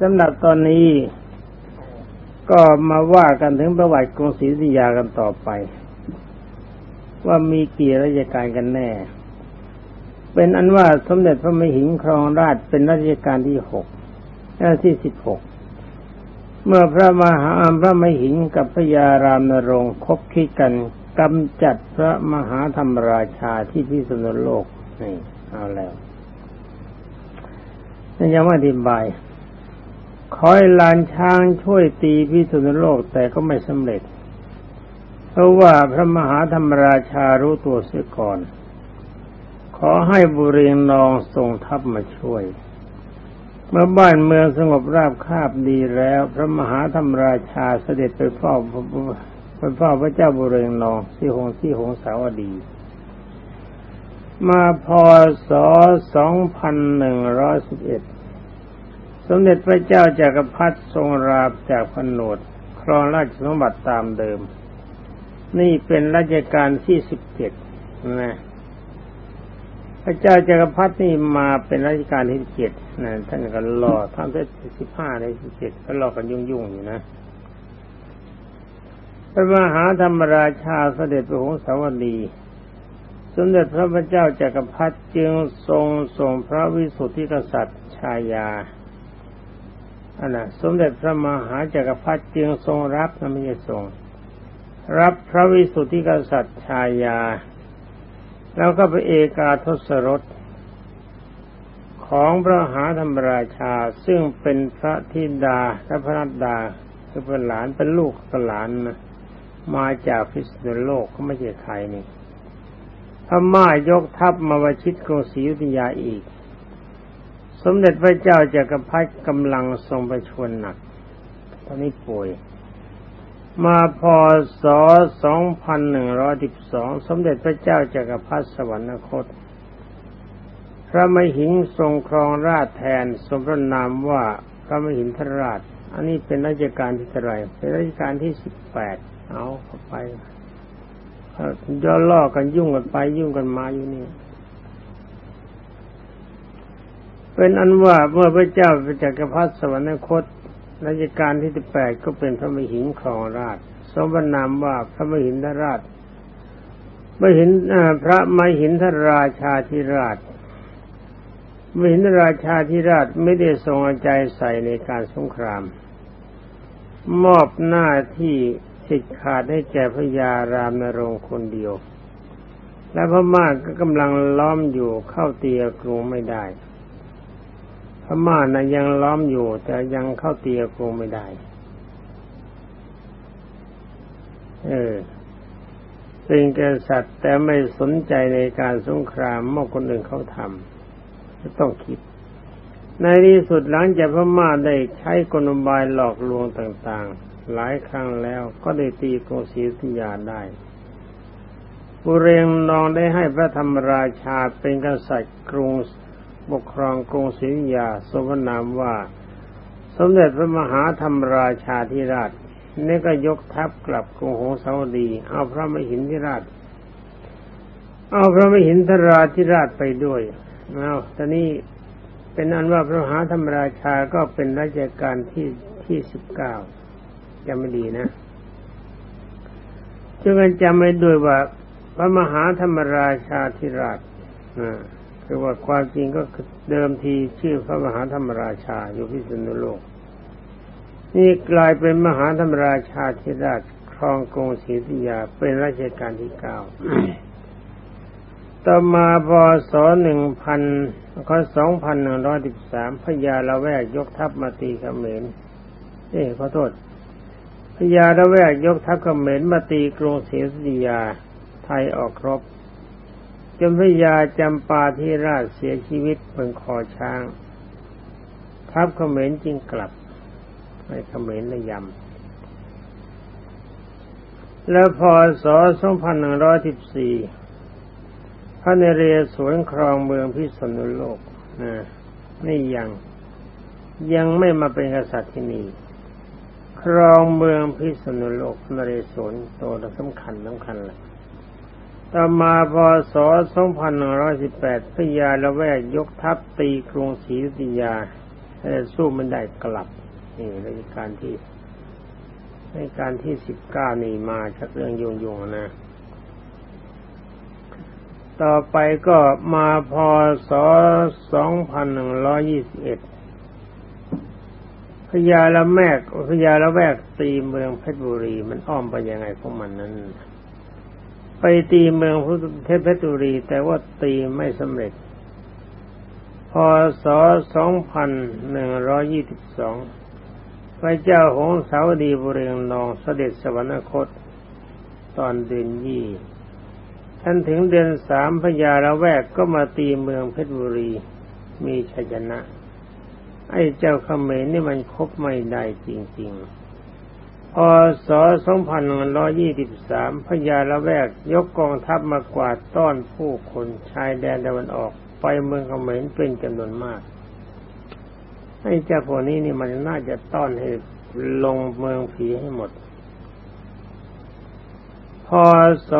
สำหรับตอนนี้ ก็มาว่ากันถึงประวัติกรุงศรีอยุธยากันต่อไป ว่ามีกี่ราชการกันแน่ เป็นอันว่าสมเด็จพระมหิงครองราชเป็นรัชกาลที่หกที่สิบหกเมื่อพระมหาพระมหิงกับพระยารามนรงคบคิดกันกำจัดพระมหาธรรมราชาที่พิษณุโลกนี่เอาแล้วนั่นยังไม่อธิบาย ขอให้ลานช้างช่วยตีพิษณุโลกแต่ก็ไม่สำเร็จ เพราะว่าพระมหาธรรมราชารู้ตัวเสียก่อน ขอให้บุเรงนองส่งทัพมาช่วย เมื่อบ้านเมืองสงบราบคาบดีแล้ว พระมหาธรรมราชาเสด็จไปเฝ้าไปเฝ้าพระเจ้าบุเรงนองที่หงที่หงสาวดีมาพศ2111ส สมเด็จพระเจ้าจากักรพรรดิทรงราบจากพนวดครองราชสมบัติตามเดิม นี่เป็นรัชกาลที่สิบเจ็ดนะพระเจ้าจากักรพรรดินี่มาเป็นรัชกาลที่สิบเจ็ดนะท่านก็รอท่านได้สิบห้าในสิบเจ็ดก็รอกันยุ่งๆอยู่นะพระมหาธรรมราชาเสด็จไปหงสาวดี สมเด็จพระพุทธเจ้าจากักรพรรดิจึงทรงส่งพระวิสุทธิกษัตริย์ชายา อันน่ะสมเด็จพระมหาจากักรพรรดิจึงทรงรับนะไม่ใช่ทรง รับพระวิสุทธิกษัตริย์ชายา แล้วก็ไปเอกาทศรสของพระมหาธรรมราชาซึ่งเป็นพระธิดาและพระนัดดาคือเป็นหลานเป็นลูกกับหลานนะมาจากพิษณุโลกก็ไม่ใช่ใครนี่พม่ายกทัพมาวชิตกรุงศรีอยุธยาอีก สมเด็จพระเจ้าจากักรพรรดิกำลังทรงประชวรหนัก ตอนนี้ป่วย มาพศ2112 สมเด็จพระเจ้าจากักรพรรดิสวรรคต พระมหิงทรงครองราชแทนสมพระนามว่าพระมหินทราช อันนี้เป็นราชการที่เท่าไรเป็นราชการที่สิบแปดเอาเข้าไปย่อล่อกันยุ่งกันไปยุ่งกันมาอยู่นี่ เป็นอันว่าเมื่อพระเจ้าจักรพรรดิสวรรคตรัชกาลที่สิบแปดก็เป็นพระมหิงครองราช สมบันามว่าพระมหินทราชมหินพระมหินทราชาธิราชมหินทราชาธิราชไม่ได้ทรงใจใส่ในการสงคราม มอบหน้าที่สิทธิขาดให้แก่พระยารามนรงคนเดียว และพม่าก็กำลังล้อมอยู่เข้าเตียกรุงไม่ได้ พม่านะยังล้อมอยู่ แต่ยังเข้าเตียกงไม่ได้ เออเป็นกษัตริย์แต่ไม่สนใจในการสงครามเมื่อคนอื่นเขาทำจะต้องคิด ในที่สุดหลังจากพม่าได้ใช้กลบายหลอกลวงต่างๆ หลายครั้งแล้วก็ได้ตีกรุงศรีอยุธยาได้บุเรงนองได้ให้พระธรรมราชาเป็นกษัตริย์กรุง ปกครองกรุงศรีอยาสมนามว่า สมเด็จพระมหาธรรมราชาธิราชนี่ก็ยกทัพกลับกรุงโหสาวดี เอาพระมหินธิราช เอาพระมหินทราธิราชไปด้วยเอาตอนนี้เป็นอันว่าพระมหาธรรมราชาก็เป็นราชการที่ที่สิบเก้าจำไม่ดีนะจึงกันจำไม่ด้วยว่าพระมหาธรรมราชาธิราชอ่า คือว่าความจริงก็เดิมทีชื่อพระมหาธรรมราชาอยู่พิษณุโลก นี่กลายเป็นมหาธรรมราชาธิราชครองกรุงศรีธยาเป็นรัชกาลที่เก้าต่อมาพศหนึ่งพันข้อสองพันหนึ่งร้อยสิบสามพญาละแวกยกทัพมาตีเขมรเอ้ขอโทษพญาละแวกยกทัพเขมรมาตีกรุงศรีธยาไทยออกครบ จนพระยาจำปาที่ราชเสียชีวิตบนคอช้าง ทัพเขมรจึงกลับให้เขมรนยำ แล้วพศ2114 พระนเรศวรครองเมืองพิษณุโลกนะนี่ยังยังไม่มาเป็นกษัตริย์ที่นี่ ครองเมืองพิษณุโลกนเรศวรโตสำคัญสำคัญเลย ต่อมาพศ2118พระยาละแวกยกทัพตีกรุงศรีอยุธยาแต่สู้ไม่ได้กลับ นี่ราชการที่ในการที่สิบเก้านี่มาจากเรื่องยงยงนะ ต่อไปก็มาพศสองพันหนึ่งร้อยี่สิบเอ็ดพญาละแมกพญาละแวกตีเมืองเพชรบุรีมันอ้อมไปยังไงของมันนั้น ไปตีเมืองเพชรบุรี แต่ว่าตีไม่สำเร็จ พศสองพันหนึ่งร้อยี่สิบสองพระเจ้าหงสาวดีบุเรงนองเสด็จสวรรคต ตอนเดือนยี่ท่านถึงเดือนสามพญาละแวกก็มาตีเมืองเพชรบุรี มีชัยชนะ ไอ้เจ้าเขมรนี่มันคบไม่ได้จริง ๆ พศ2123พญาละแวกยกกองทัพมากวาดต้อนผู้คนชายแดนตะวันออก ไปเมืองเขมรเป็นจำนวนมากไอ้เจ้าพวกนี้นี่มันน่าจะต้อนให้ลงเมืองผีให้หมด พศ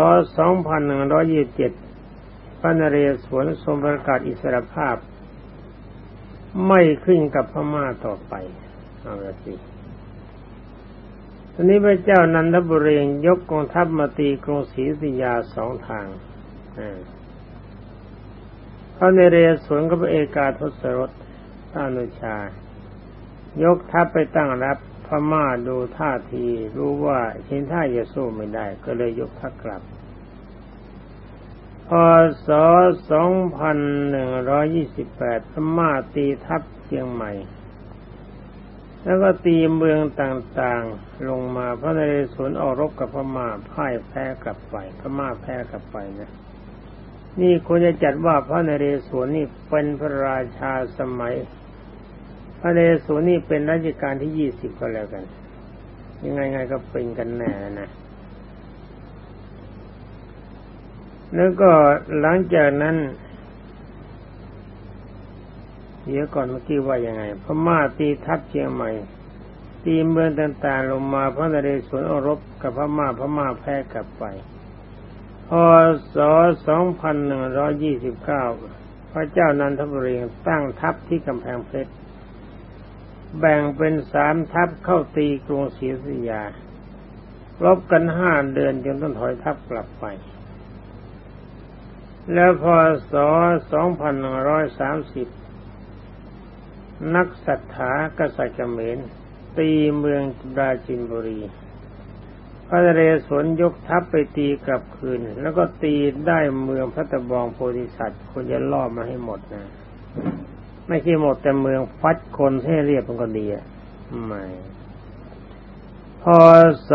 2127พระนเรศวรทรงประกาศอิสรภาพ ไม่ขึ้นกับพม่าต่อไปเอาละสิ ทีนี้พระเจ้านันทบุรียกกองทัพมาตีกรุงศรีอยุธยาสองทางพระนเรศวรกับเอกาทศรถท่านุชา ยกทัพไปตั้งรับพม่าดูท่าทีรู้ว่าเห็นท่าจะสู้ไม่ได้ ก็เลยยกทัพกลับ พศ 2128 พม่าตีทัพเชียงใหม่ แล้วก็ตีเมืองต่างๆลงมาพระนเรศวรออกรบกับพม่าพ่ายแพ้กลับไปพม่าแพ้กลับไปนะนี่ควรจะจัดว่าพระนเรศวรนี่เป็นพระราชาสมัย พระนเรศวรนี่เป็นรัชกาลที่ยี่สิบก็แล้วกัน ยังไงไงก็เป็นกันแน่นะแล้วก็หลังจากนั้น เดี๋ยวก่อนเมื่อกี้ว่ายังไงพม่าตีทัพเชียงใหม่ ตีเมืองต่างๆลงมาพระนเรศวรอรบกับพม่าพม่าแพ้กลับไปพศ2129 พระเจ้านันทบุรีตั้งทัพที่กำแพงเพชร แบ่งเป็นสามทัพเข้าตีกรุงศรีอยุธยา รบกันห้าเดือนจนต้องถอยทัพกลับไป แล้วพศ2130 นักศรัทธากษัตริย์เขมรตีเมืองดาจินบุรี พระนเรศวรยกทัพไปตีกลับคืน แล้วก็ตีได้เมืองพระตะบองโพธิสัตว์คนจะล่อมาให้หมดนะ ไม่ใช่หมดแต่เมืองฟัดคนให้เรียบมันก็ดีอะไม่พศ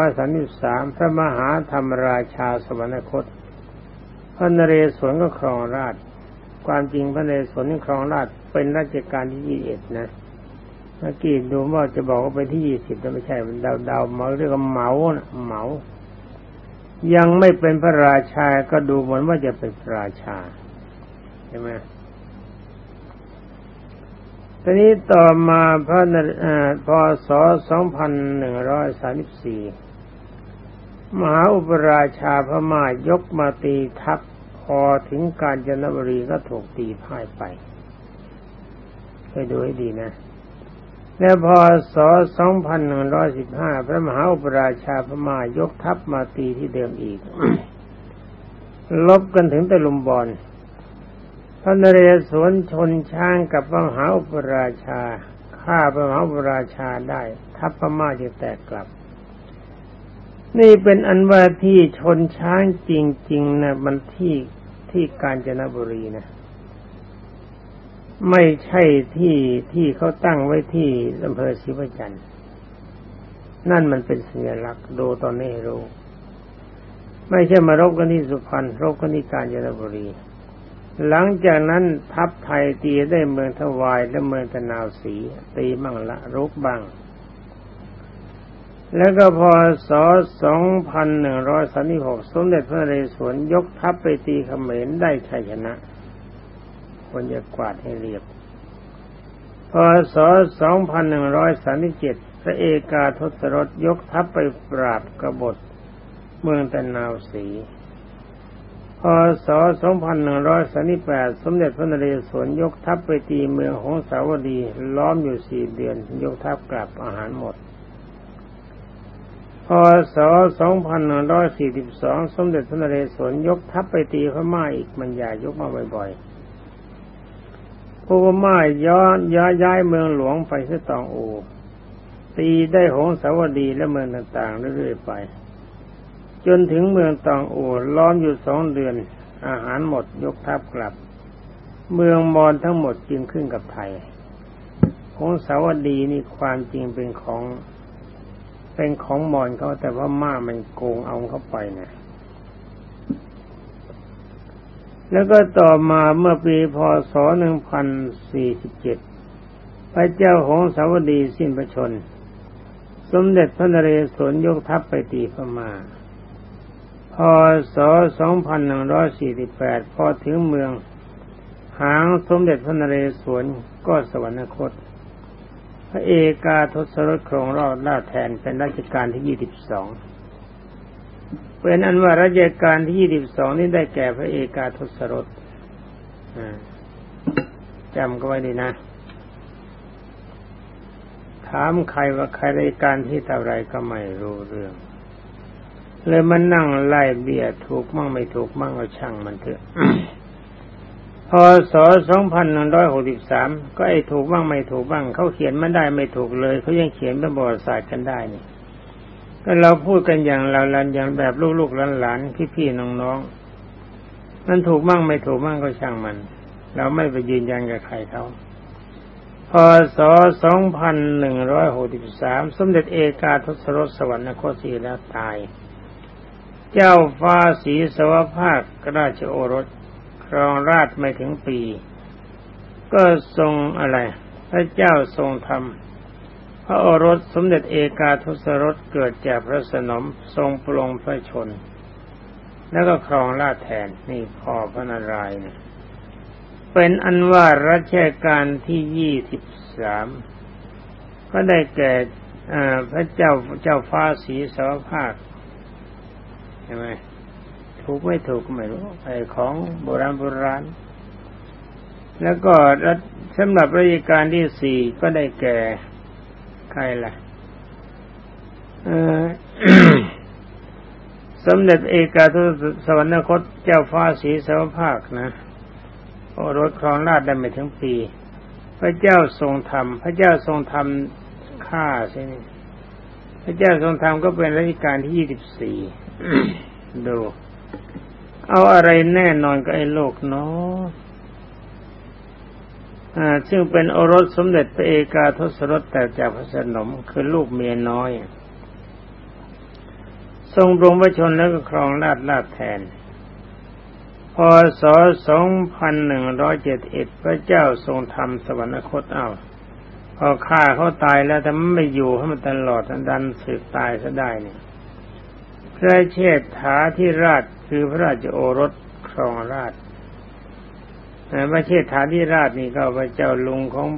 2133 พระมหาธรรมราชาสวรรคต พระนเรศวรก็ครองราช ความจริงพระนเรศวรนี่ครองราช เป็นราชการที่ยี่สิบเอ็ดนะเมื่อกี้ดูว่าจะบอกว่าเป็นที่ยี่สิบแต่ไม่ใช่มันเดาๆมาเรียกว่าเหมาเหมายังไม่เป็นพระราชาก็ดูเหมือนว่าจะเป็นพระราชาใช่ไหมตอนนี้ต่อมาพระนพศ2134 มหาอุปราชาพม่ายกมาตีทัพพอถึงกาญจนบุรีก็ถูกตีพ่ายไป ไปดูให้ดีนะ แล้วพอศ2115 พระมหาอุปราชาพม่ายกทัพมาตีที่เดิมอีก ลบกันถึงตะลุมบอลพระนเรศวรชนช้างกับพระมหาอุปราชาฆ่าพระมหาอุปราชาได้ ทัพพม่าจะแตกกลับ นี่เป็นอันว่าที่ชนช้างจริง ๆนะมันที่ที่กาญจนบุรีนะ ไม่ใช่ที่ที่เขาตั้งไว้ที่อำเภอศิวจันทร์นั่นมันเป็นสัญลักษณ์ดูตอนนี้รู้ไม่ใช่มารบกันที่สุพรรณรบกันที่กาญจนบุรี หลังจากนั้นทัพไทยตีได้เมืองทวายและเมืองตะนาวสีตีมั่งละรุกบ้าง แล้วก็พอศ2136 สมเด็จพระนเรศวรยกทัพไปตีเขมรได้ชัยชนะ คนจะกวาดให้เรียบพอศ2137 พระเอกาทศรถยกทัพไปปราบกบฏเมืองตะนาวสีพพศ 2138 สมเด็จพระนเรศวรยกทัพไปตีเมืองของสาวดีล้อมอยู่สี่เดือน ยกทัพกลับอาหารหมดพศ 2142 สมเด็จพระนเรศวรยกทัพไปตีพม่าอีกมันใหญ่ยกมาบ่อย ๆพวกพม่าย้อนย้ายย้ายเมืองหลวงไปเสตองอู ตีได้หงสาวดีและเมืองต่างๆเรื่อยๆไป จนถึงเมืองตองอูล้อมอยู่สองเดือน อาหารหมดยกทัพกลับ เมืองมอนทั้งหมดจึงขึ้นกับไทยของสาวดีนี่ความจริงเป็นของ เป็นของมอนเขาแต่ว่าม่ามันโกงเอาเข้าไปนะ แล้วก็ต่อมาเมื่อปีพศ 1047 พระเจ้าของสาวดีสิ้นพระชน สมเด็จพระนเรศวรยกทัพไปตีพมา่าพศ 2148 พอถึงเมือง หางสมเด็จพระนเรศวรก็สวรรคต พระเอกาทศรถครองรอดล่าแทนเป็นรัชกาลที่ 22 เป็นอันว่ารัชกาลที่22นี้ได้แก่พระเอกาทศรถจำก็ไว้ดีนะ ถามใครว่าใครรายการที่เท่าไรก็ไม่รู้เรื่อง เลยมันนั่งไล่เบียถูกมั่งไม่ถูกมั่งเอาช่างมันเถอะพศ2163ก็ไอ้ถูกบ้างไม่ถูกบ้าง เขาเขียนไมันได้ไม่ถูกเลย เขายังเขียนเป็นบทศาสตร์กันได้นี่ ก็เราพูดกันอย่างเราลันอย่างแบบลูกๆหลานๆพี่ๆน้องๆมันถูกบ้างไม่ถูกบ้างก็ช่างมัน เราไม่ไปยืนยันกับใครเขาพศ2163 สมเด็จเอกาทศรสสวรรคตสีแล้วตาย เจ้าฟ้าสีสวภาคราชโอรสครองราชไม่ถึงปี ก็ทรงอะไร พระเจ้าทรงธร รมพระโอรสสมเด็จเอกาทศรสเกิดจากพระสนมทรงปลงพระชน แล้วก็ครองราชแทนนี่พ่อพระนารายณ์เป็นอันว่ารัชกาลที่ยี่สิบสามก็ได้แก่พระเจ้าเจ้าฟ้าสีสวภาคใช่ไหมถูกไม่ถูกไม่รู้ไอ้ของโบราณโบราณ แล้วก็สำหรับราชการที่สี่ก็ได้แก่ ใครล่ะสมเด็จเอกาทุสวรรคตเจ้าฟ้าศรีสวภาคนะโอรสครองราชได้ไม่ถึงปี พระเจ้าทรงธรรม พระเจ้าทรงธรรมฆ่าใช่ไหมพระเจ้าทรงธรรมก็เป็นรัชกาลที่ยี่สิบสี่ดู เอาอะไรแน่นอนกับไอ้โลกเนาะ ซึ่งเป็นโอรสสมเด็จพระเอกาทศรสแต่จากพระสนมคือลูกเมียน้อย ทรงรงพระชนแล้วก็ครองราชลาดแทน พศ 2171 พระเจ้าทรงทำสวรรคตเอาพอฆ่าเขาตายแล้วแต่ไม่อยู่ให้มันตลอดดันสึกตายซะได้เนี่ยพระเชษฐาธิราชคือพระราชโอรสครองราช พระเชษฐาธิราชนี่ก็พระเจ้าลุงของ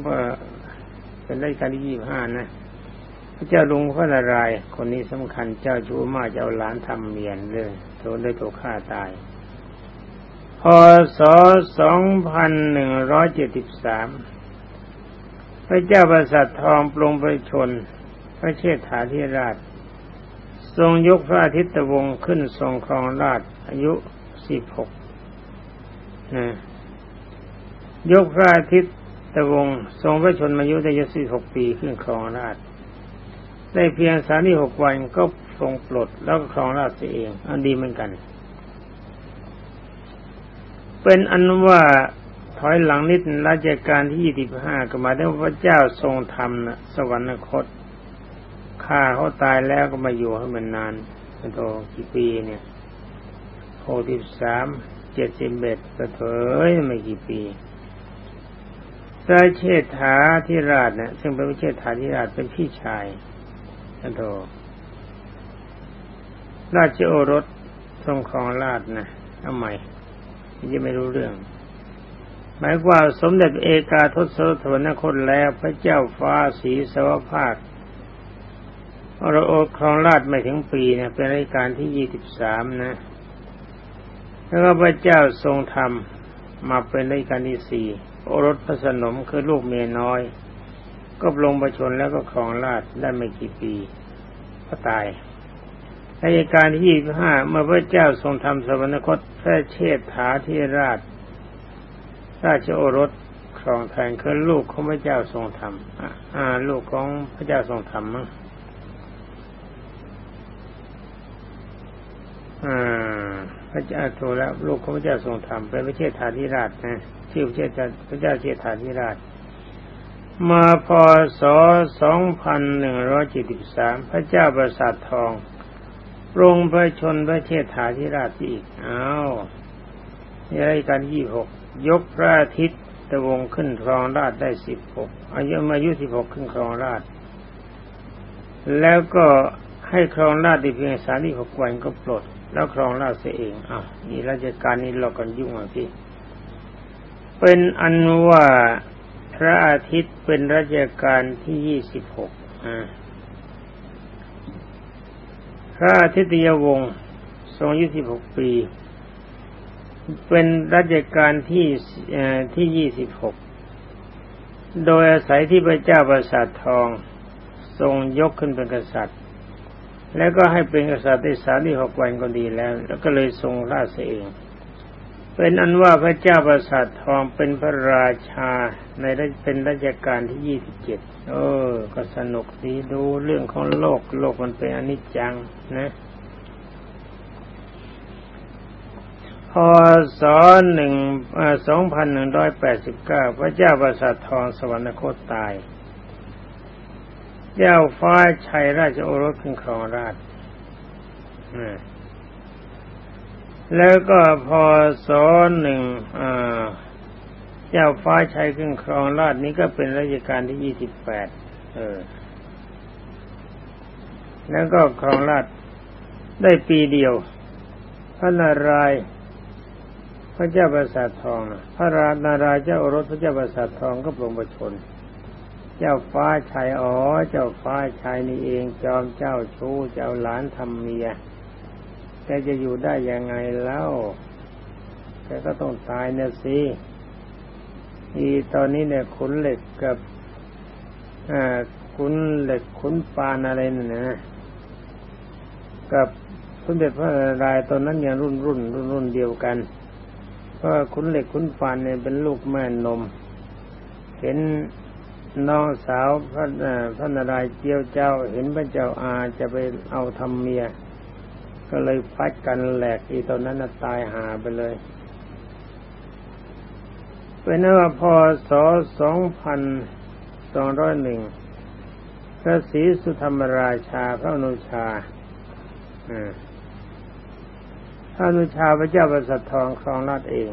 เป็นราชการที่ยี่ห้านะ พระเจ้าลุงพระนารายณ์คนนี้สำคัญเจ้าชู้มาเจ้าหลานทำเมียนเลยโดนได้ถูกฆ่าตาย พศสองพันหนึ่งร้อยเจ็ดสิบสามพระเจ้าประสัตทองปรงประชน พระเชษฐาธิราช ทรงยกพระอาทิตย์วงศ์ขึ้นทรงครองราชอายุสิบหกนะ ยกพระอาทิตย์วงศ์ทรงพระชนมายุได้ยี่สิบหกปีขึ้นครองราชได้เพียงสามีหกวันก็ทรงปลดแล้วก็ครองราชเอง อันดีเหมือนกัน เป็นอันว่าถอยหลังนิดราชการที่ยี่สิบห้าก็มาได้พระเจ้าทรงธรรมนะสวรรคตฆ่าเขาตายแล้วก็มาอยู่ให้มันนานเป็นโทกี่ปีเนี่ยหกสิบสามเจ็ดสิบเอ็ดก็เถยไม่กี่ปี พระเชษฐาธิราชเนี่ยซึ่งเป็นพระเชษฐาธิราชเป็นพี่ชายเป็นโทราชโอรสทรงครองราชนะทำไมยังไม่รู้เรื่อง หมายว่าสมเด็จเอกาทศรวรรคตแล้วพระเจ้าฟ้าสีสวภาคเราโอครองราชไม่ถึงปีนะเป็นรายการที่ยี่สิบสามนะ แล้วก็พระเจ้าทรงทำมาเป็นรัชกาลที่สี่ โอรสพระสนมคือลูกเมียน้อย ก็ลงประชนแล้วก็ครองราชได้ไม่กี่ปีก็ตายรัชกาลที่ยี่ห้าเมื่อพระเจ้าทรงทำสวรรคตพระเชษฐาธิราช ราชโอรสครองแทนคือลูกของพระเจ้าทรงธรรมอ่า ลูกของพระเจ้าทรงธรรมมั้งพระเจ้าโทแล้วลูกของพระเจ้าทรงธรรมเป็นพระเชษฐาธิราชนะ ชื่อพระเชษฐาพระเจ้าเชษฐาธิราช มาพศสองพันหนึ่งร้อยเจ็ดสิบสามพระเจ้าประสาททองรงพระชนพระเชษฐาธิราชอีก อ้าวนี่รายการยี่หกยกพระอาทิตย์ตะวงขึ้นครองราชได้สิบหกอายุมายุสิบหกขึ้นครองราช แล้วก็ให้ครองราชได้เพียงสามที่หกวันก็ปลด แล้วครองราชเสียเองอ้าวนี่ราชการนี้เรากันยุ่งอะพี่ เป็นอันว่าพระอาทิตย์เป็นราชการที่ยี่สิบหกพระอาทิตยวงศ์ทรงอายุสิบหกปี เป็นรัชกาลที่ที่ยี่สิบหกโดยอาศัยที่พระเจ้าประสาททอง ทรงยกขึ้นเป็นกษัตริย์ แล้วก็ให้เป็นกษัตริย์ได้สามที่หกวันก็ดีแล้ว แล้วก็เลยทรงราชเอง เป็นอันว่าพระเจ้าประสาททองเป็นพระราชาในเป็นรัชกาลที่ยี่สิบเจ็ดเออ ก็สนุกดีดูเรื่องของโลก โลกมันเป็นอนิจจังนะพศหนึ่งสองพันหนึ่งร้อยแปดสิบเก้าพระเจ้าประสาททองสวรรคตตาย เจ้าฟ้าชัยราชโอรสขึ้นครองราช แล้วก็พอศหนึ่งเจ้าฟ้าชัยขึ้นครองราชนี้ก็เป็นรัชกาลที่ยี่สิบแปดเออ แล้วก็ครองราชได้ปีเดียว พระนารายพระเจ้าประสาททอง พระราณารายเจ้าอรสพระเจ้าประสาททองก็ปรงประชน เจ้าฟ้าชัยอ๋อ เจ้าฟ้าชัยนี่เองจอมเจ้าชู้เจ้าหลานทำเมีย แกจะอยู่ได้ยังไงแล้วแกก็ต้องตายเนี่ยสิอีตอนนี้เนี่ยขุนเหล็กกับขุนเหล็กขุนปานอะไรนี่นะกับสมเด็จพระนารายณ์ตอนนั้นยังรุ่นรุ่นรุ่นรุ่นเดียวกันเพราะขุนเหล็กขุนปานเนี่ยเป็นลูกแม่นม เห็นน้องสาวพระพระนารายณ์เจียวเจ้าเห็นพระเจ้าอาจะไปเอาทำเมีย ก็เลยฟัดกันแหลกอีตอนนั้นตายหาไปเลยเป็นว่าพศสองพันสองร้อยหนึ่งพระศรีสุธรรมราชาพระนุชาพระนุชาพระเจ้าประสัททองครองราชเอง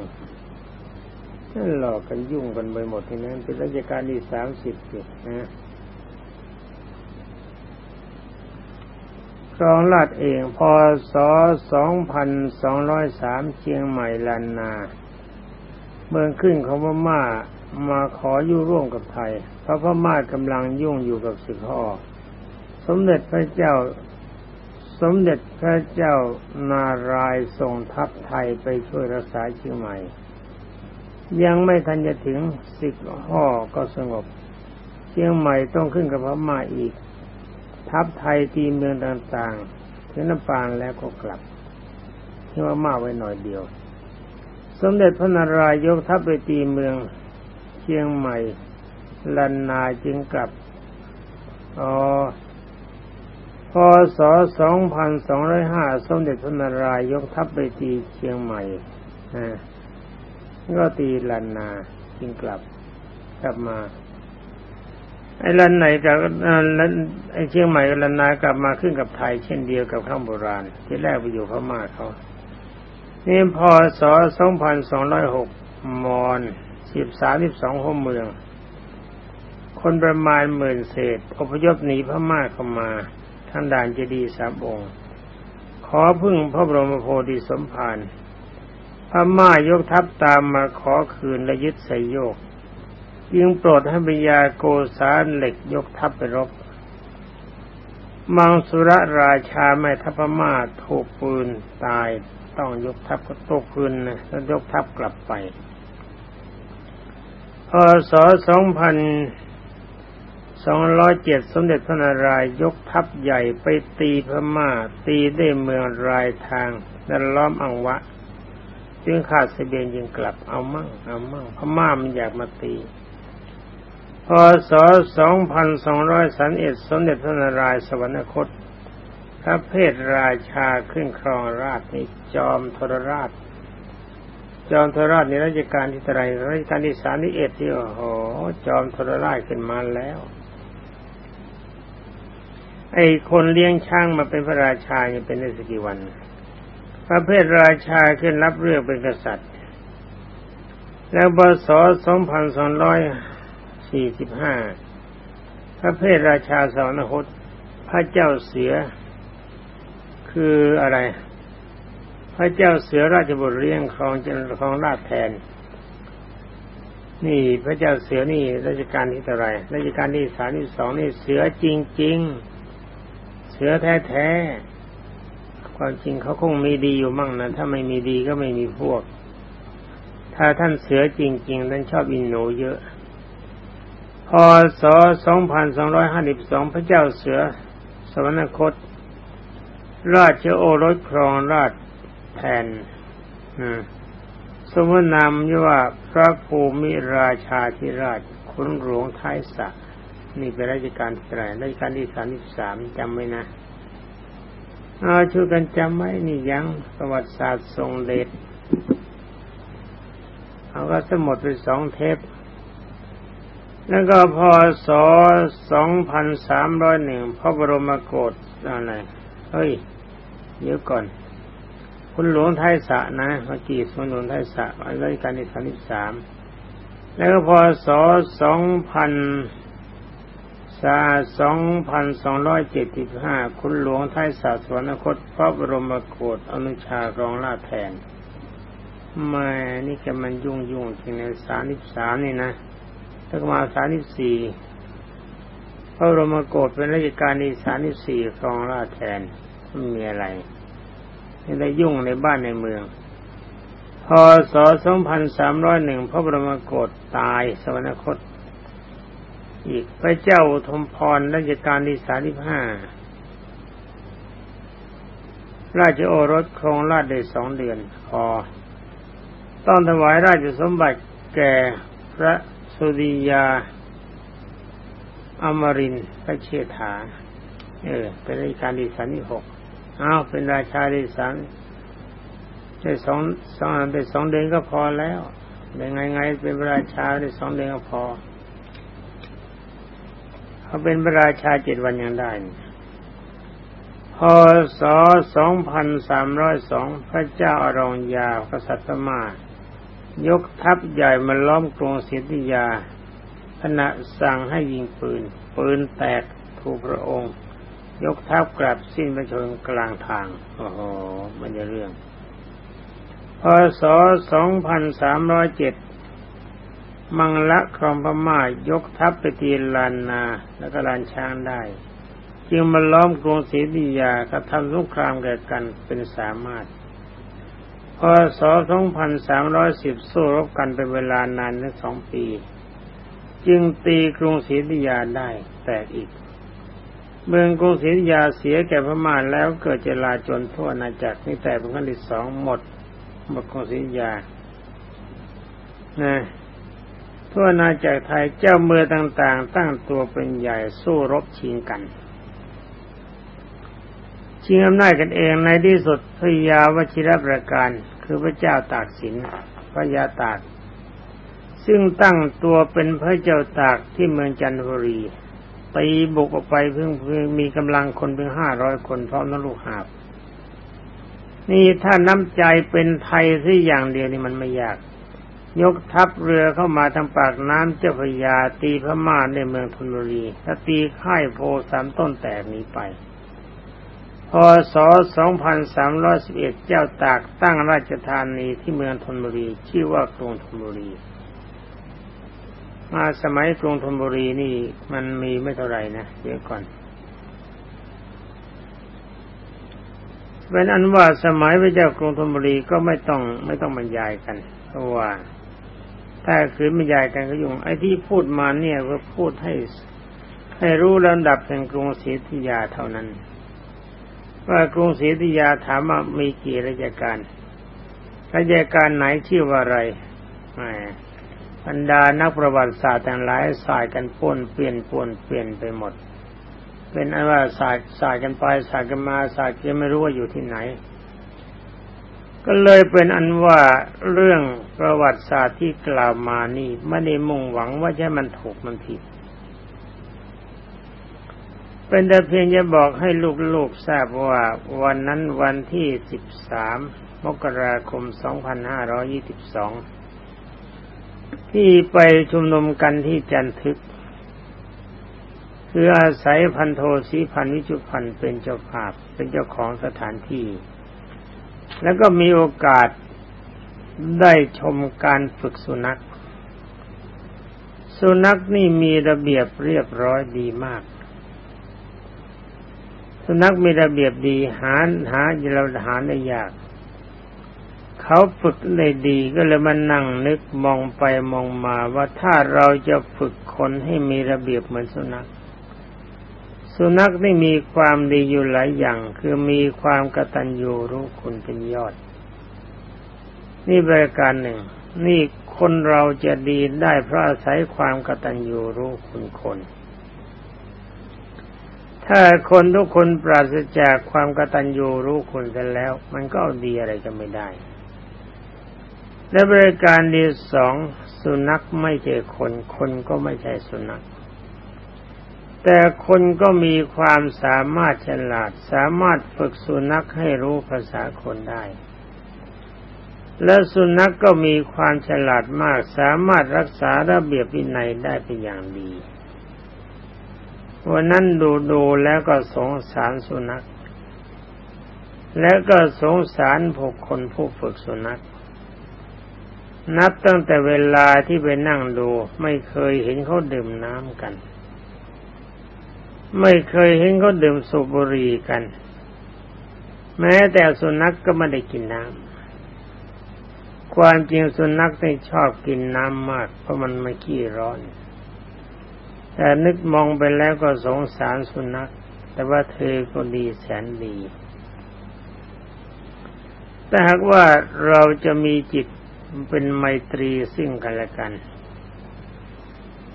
นั่นหลอกกันยุ่งกันไปหมดทีนั้นเป็นราชการที่สามสิบอยู่นะ รองราชเองพศสองพันสองร้อยสามเชียงใหม่ลันนา เมืองขึ้นของพม่ามาขออยู่ร่วมกับไทย เพราะพม่ากำลังยุ่งอยู่กับสึกพ่อสมเด็จพระเจ้า สมเด็จพระเจ้านารายส่งทัพไทยไปช่วยรักษาเชียงใหม่ ยังไม่ทันจะถึงสิกห่อก็สงบ เชียงใหม่ต้องขึ้นกับพม่าอีก ทัพไทยตีเมืองต่างๆถึงน้ำปางแล้วก็กลับที่ว่ามาไว้หน่อยเดียว สมเด็จพระนารายยกทัพไปตีเมืองเชียงใหม่ลันนาจึงกลับออพศ2205 สมเด็จพระนารายยกทัพไปตีเชียงใหม่ก็ตีลันนาจึงกลับกลับมา ไอ้ลันไหนกับลันไอ้เชียงใหม่กับลันนากลับมาขึ้นกับไทยเช่นเดียวกับข้างโบราณ ที่แรกไปอยู่พม่าเขานี่พศ2206มอนสิบสามสิบสองหัวเมือง คนประมาณหมื่นเศษอพยพหนีพม่าเข้ามาทางด่านเจดีสามองค์ ขอพึ่งพระบรมโพธิสมภารพม่ายกทัพตามมาขอคืนและยึดใส่โยก ยิงโปรดให้บิยาโกสารเหล็กยกทัพไปรบ มังสุรราชาแม่ทัพพม่าถูกปืนตายต้องยกทัพก็ตกคืนนะแล้วยกทัพกลับไปพศสองพันสองร้อยเจ็ดสมเด็จพระนารายยกทัพใหญ่ไปตีพม่า ตีได้เมืองรายทางและล้อมอังวะ จึงขาดเสบียงยิงกลับเอามั่งเอามั่งพม่ามันอยากมาตี พศสองพันสองร้อยสันเดสมเด็จพระนารายสวรรคต พระเพศราชาขึ้นครองราชนี่จอมทรราช จอมทรราชในรัชกาลที่เท่าไรรัชกาลที่สามที่เอ็ดที่โอ้โห จอมทรราชขึ้นมาแล้ว ไอ้คนเลี้ยงช้างมาเป็นพระราชายังเป็นได้สักกี่วัน พระเพศราชาขึ้นรับเรื่องเป็นกษัตริย์แล้วบศ สี่สิบห้าพระเพศราชาสวรรคตพระเจ้าเสือ คืออะไร พระเจ้าเสือราชบุตรเลี้ยงครองจนครองราชแทน นี่พระเจ้าเสือนี่ราชการที่เท่าไรราชการที่สามที่สองนี่เสือจริง ๆ เสือแท้ๆความจริงเขาคงมีดีอยู่มั่งนะถ้าไม่มีดีก็ไม่มีพวก ถ้าท่านเสือจริงๆท่านชอบอินโนเยอะ พศ 2252 พระเจ้าเสือ สวรรคต ราชโอรสครองราชแทนสมนามว่าพระภูมิราชาธิราชคุณหลวงท้ายสะ นี่เป็นราชการที่ไหนราชการที่สามที่สามจำไว้นะเอาช่วยกันจำไว้นี่ยังประวัติศาสตร์ทรงเดชเอาก็สมดไปสองเทป แล้วก็พศสองพันสามร้อยหนึ่งพระบรมโกศอะไรเฮ้ย เดี๋ยวก่อน คุณหลวงไทยสะนะเมื่อกี้สมหลวงไทยสะรัชการที่สามสิสามแล้วก็พศสองพันสาสองพันสองร้อยเจ็ดสิบห้าคุณหลวงไทยสะสวรรคต พระบรมโกศอนุชารองราชแทนแมานี่แกมันยุ่งยุ่งจริงในสามสิบสามนี่นะ ถ้ามาสานิสี่พระบรมโกศเป็นราชการที่สานิสี่ครองราชแทนไม่มีอะไรไม่ได้ยุ่งในบ้านในเมือง พศ2301พระบรมโกศตายสวรรคต อีกพระเจ้าทมพรราชการที่สาิห้าราชโอรสครองราชได้สองเดือนพอต้องถวายราชสมบัติแก่พระ สุริยา อมรินพระเชษฐา เออ เป็นราชการที่สันที่หกอ้าวเป็นราชาที่สันได้สองสองได้สองเดือนก็พอแล้วเป็นไงไงเป็นราชาได้สองเดือนก็พอเขาเป็นพระราชาเจ็ดวันยังได้พศสองพันสามร้อยสองพระเจ้าอรองยากษัตริย์มา ยกทัพใหญ่มาล้อมกรุงศรีธยาขณะสั่งให้ยิงปืน ปืนแตกถูกพระองค์ ยกทัพกลับสิ้นประชนกลางทาง โอ้โห มันจะเรื่อง พศ 2307 มังละครองพม่ายกทัพไปตีลานนาแล้วก็ลานช้างได้ จึงมาล้อมกรุงศรีธยา กระทำสงครามแก่กันเป็นสามารถ พศ2310สู้รบกันเป็นเวลานานถึงสองปี จึงตีกรุงศรีธยาได้แตกอีก เมืองกรุงศรีธยาเสียแก่พม่าแล้วเกิดเจลาจนทั่วนาจักรนี่แต่เป็นครั้งที่สองหมดหมดกรุงศรีธยานะทั่วนาจักรไทยเจ้าเมืองต่าง ๆ ตั้งตัวเป็นใหญ่สู้รบชิงกันชิงอำนาจกันเองในที่สุดพยาวชิรประการ คือพระเจ้าตากสินพระยาตาก ซึ่งตั้งตัวเป็นพระเจ้าตากที่เมืองจันทบุรีตีบุกออกไปเพิ่งเพิ่งมีกำลังคนเพียงห้าร้อยคนพร้อมนลูกหาบ นี่ถ้าน้ำใจเป็นไทยที่อย่างเดียวนี่มันไม่ยาก ยกทัพเรือเข้ามาทางปากน้ำเจ้าพยาตีพม่าในเมืองธนบุรีถ้าตีค่ายโพสามต้นแตกนี้ไป พศ 2311 เจ้าตากตั้งราชธานีที่เมืองธนบุรี ชื่อว่ากรุงธนบุรี มาสมัยกรุงธนบุรีนี่มันมีไม่เท่าไหร่นะเดี๋ยวก่อนเป็นอันว่าสมัยพระเจ้ากรุงธนบุรีก็ไม่ต้องไม่ต้องบรรยายกัน เพราะว่า ถ้าคืนบรรยายกันก็ยุ่งไอ้ที่พูดมาเนี่ยก็พูดให้ให้รู้ลำดับแห่งกรุงศรียุธยาเท่านั้น ว่ากรุงศรีอยุธยาถามว่ามีกี่ราชการราชการไหนชื่อว่าอะไรบรรดานักประวัติศาสตร์ต่างหลายสายกันป้นเปลี่ยนป้นเปลี่ยนไปหมด เป็นอันว่าสายสายกันไปสายกันมาสายกันไม่รู้ว่าอยู่ที่ไหน ก็เลยเป็นอันว่าเรื่องประวัติศาสตร์ที่กล่าวมานี่ไม่ได้มุ่งหวังว่าจะมันถูกมันผิด เป็นแต่เพียงจะบอกให้ลูกๆทราบว่าวันนั้นวันที่สิบสามมกราคม 2522 ที่ไปชุมนุมกันที่จันทึก คืออาศัยพันโทสีพันวิจุพันเป็นเจ้าภาพเป็นเจ้าของสถานที่ แล้วก็มีโอกาสได้ชมการฝึกสุนัข สุนัขนี่มีระเบียบเรียบร้อยดีมาก สุนัขมีระเบียบดีหาหาเราหาได้ยาก เขาฝึกได้ดีก็เลยมานั่งนึกมองไปมองมาว่าถ้าเราจะฝึกคนให้มีระเบียบเหมือนสุนัข สุนัขนี่มีความดีอยู่หลายอย่าง คือมีความกตัญญูรู้คุณเป็นยอด นี่บริการหนึ่ง นี่คนเราจะดีได้เพราะอาศัยความกตัญญูรู้คุณคน ถ้าคนทุกคนปราศจากความกตัญญูรู้คุณกันแล้ว มันก็เอาดีอะไรจะไม่ได้ และบริการที่สองสุนัขไม่ใช่คนคนก็ไม่ใช่สุนัข แต่คนก็มีความสามารถฉลาด สามารถฝึกสุนัขให้รู้ภาษาคนได้ และสุนัขกก็มีความฉลาดมาก สามารถรักษาระเบียบวินัยได้เป็นอย่างดี วันนั้นดูดูแล้วก็สงสารสุนัข แล้วก็สงสารพวกคนผู้ฝึกสุนัข นับตั้งแต่เวลาที่ไปนั่งดู ไม่เคยเห็นเขาดื่มน้ำกัน ไม่เคยเห็นเขาดื่มสุบุรีกัน แม้แต่สุนัขกก็ไม่ได้กินน้ำความจริงสุนัขไม่ชอบกินน้ำมาก เพราะมันไม่ขี้ร้อน แต่นึกมองไปแล้วก็สงสารสุนัขแต่ว่าเธอก็ดีแสนดีแต่หากว่าเราจะมีจิตเป็นไมตรีซึ่งกันและกัน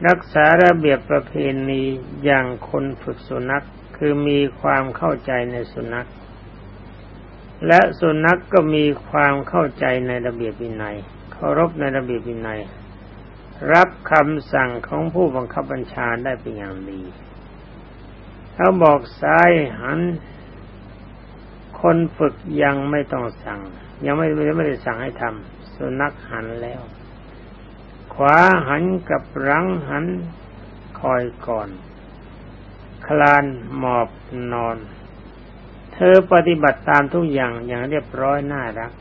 รักษาระเบียบประเพณีอย่างคนฝึกสุนัขคือมีความเข้าใจในสุนัข และสุนัขกก็มีความเข้าใจในระเบียบวินัยเคารพในระเบียบวินัย รับคำสั่งของผู้บังคับบัญชาได้เป็นอย่างดีเขาบอกซ้ายหัน คนฝึกยังไม่ต้องสั่ง ยังไม่ไม่ได้สั่งให้ทำสุนัขหันแล้ว ขวาหันกับหลังหันคอยก่อน คลานหมอบนอน เธอปฏิบัติตามทุกอย่างอย่างเรียบร้อยน่ารัก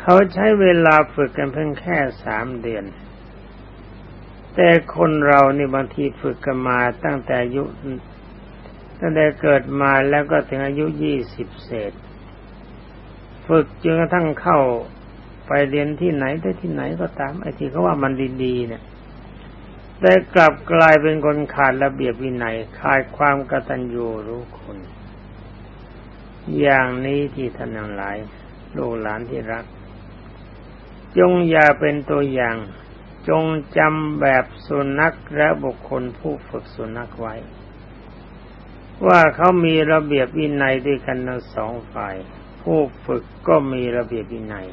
เขาใช้เวลาฝึกกันเพียงแค่สามเดือน แต่คนเรานี่บางทีฝึกกันมาตั้งแต่อายุตั้งแต่เกิดมาแล้วก็ถึงอายุยี่สิบเศษ ฝึกจนกระทั่งเข้าไปเรียนที่ไหนได้ที่ไหนก็ตามไอ้ที่เขาว่ามันดีๆเนี่ยแต่กลับกลายเป็นคนขาดระเบียบวินัยขาดความกตัญญูรู้คุณ อย่างนี้ที่ท่านทั้งหลายลูกหลานที่รัก จงอย่าเป็นตัวอย่าง จงจำแบบสุนัขและบุคคลผู้ฝึกสุนัขไว้ ว่าเขามีระเบียบวินัยด้วยกันทั้งสองฝ่าย ผู้ฝึกก็มีระเบียบวินัย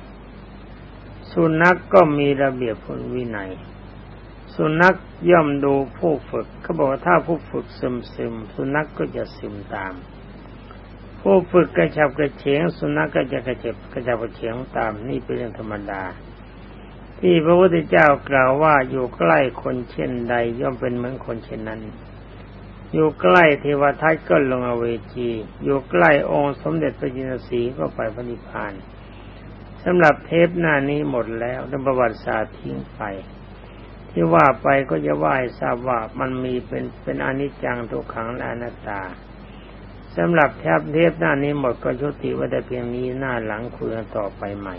สุนัขกก็มีระเบียบวินัย สุนัขย่อมดูผู้ฝึกเขาบอกว่าถ้าผู้ฝึกซึมซึมสุนัขกก็จะซึมตามผู้ฝึกกระฉับกระเฉงสุนัขกก็จะกระเจ็บกระฉับกระเฉงตามนี่เป็นเรื่องธรรมดา ที่พระพุทธเจ้ากล่าวว่าอยู่ใกล้คนเช่นใด ย่อมเป็นเหมือนคนเช่นนั้น อยู่ใกล้เทวทัตก็ลงอเวจี อยู่ใกล้องค์สมเด็จพระจินสีก็ไปพระนิพพานสำหรับเทปหน้านี้หมดแล้วในประวัติศาสตร์ทิ้งไป ที่ว่าไปก็จะว่าให้ทราบว่ามันมีเป็นเป็นอนิจจังทุกขังและอนัตตาสำหรับแทบเทปหน้านี้หมดก็ชุติว่าแต่เพียงนี้หน้าหลังคุยกันต่อไปใหม่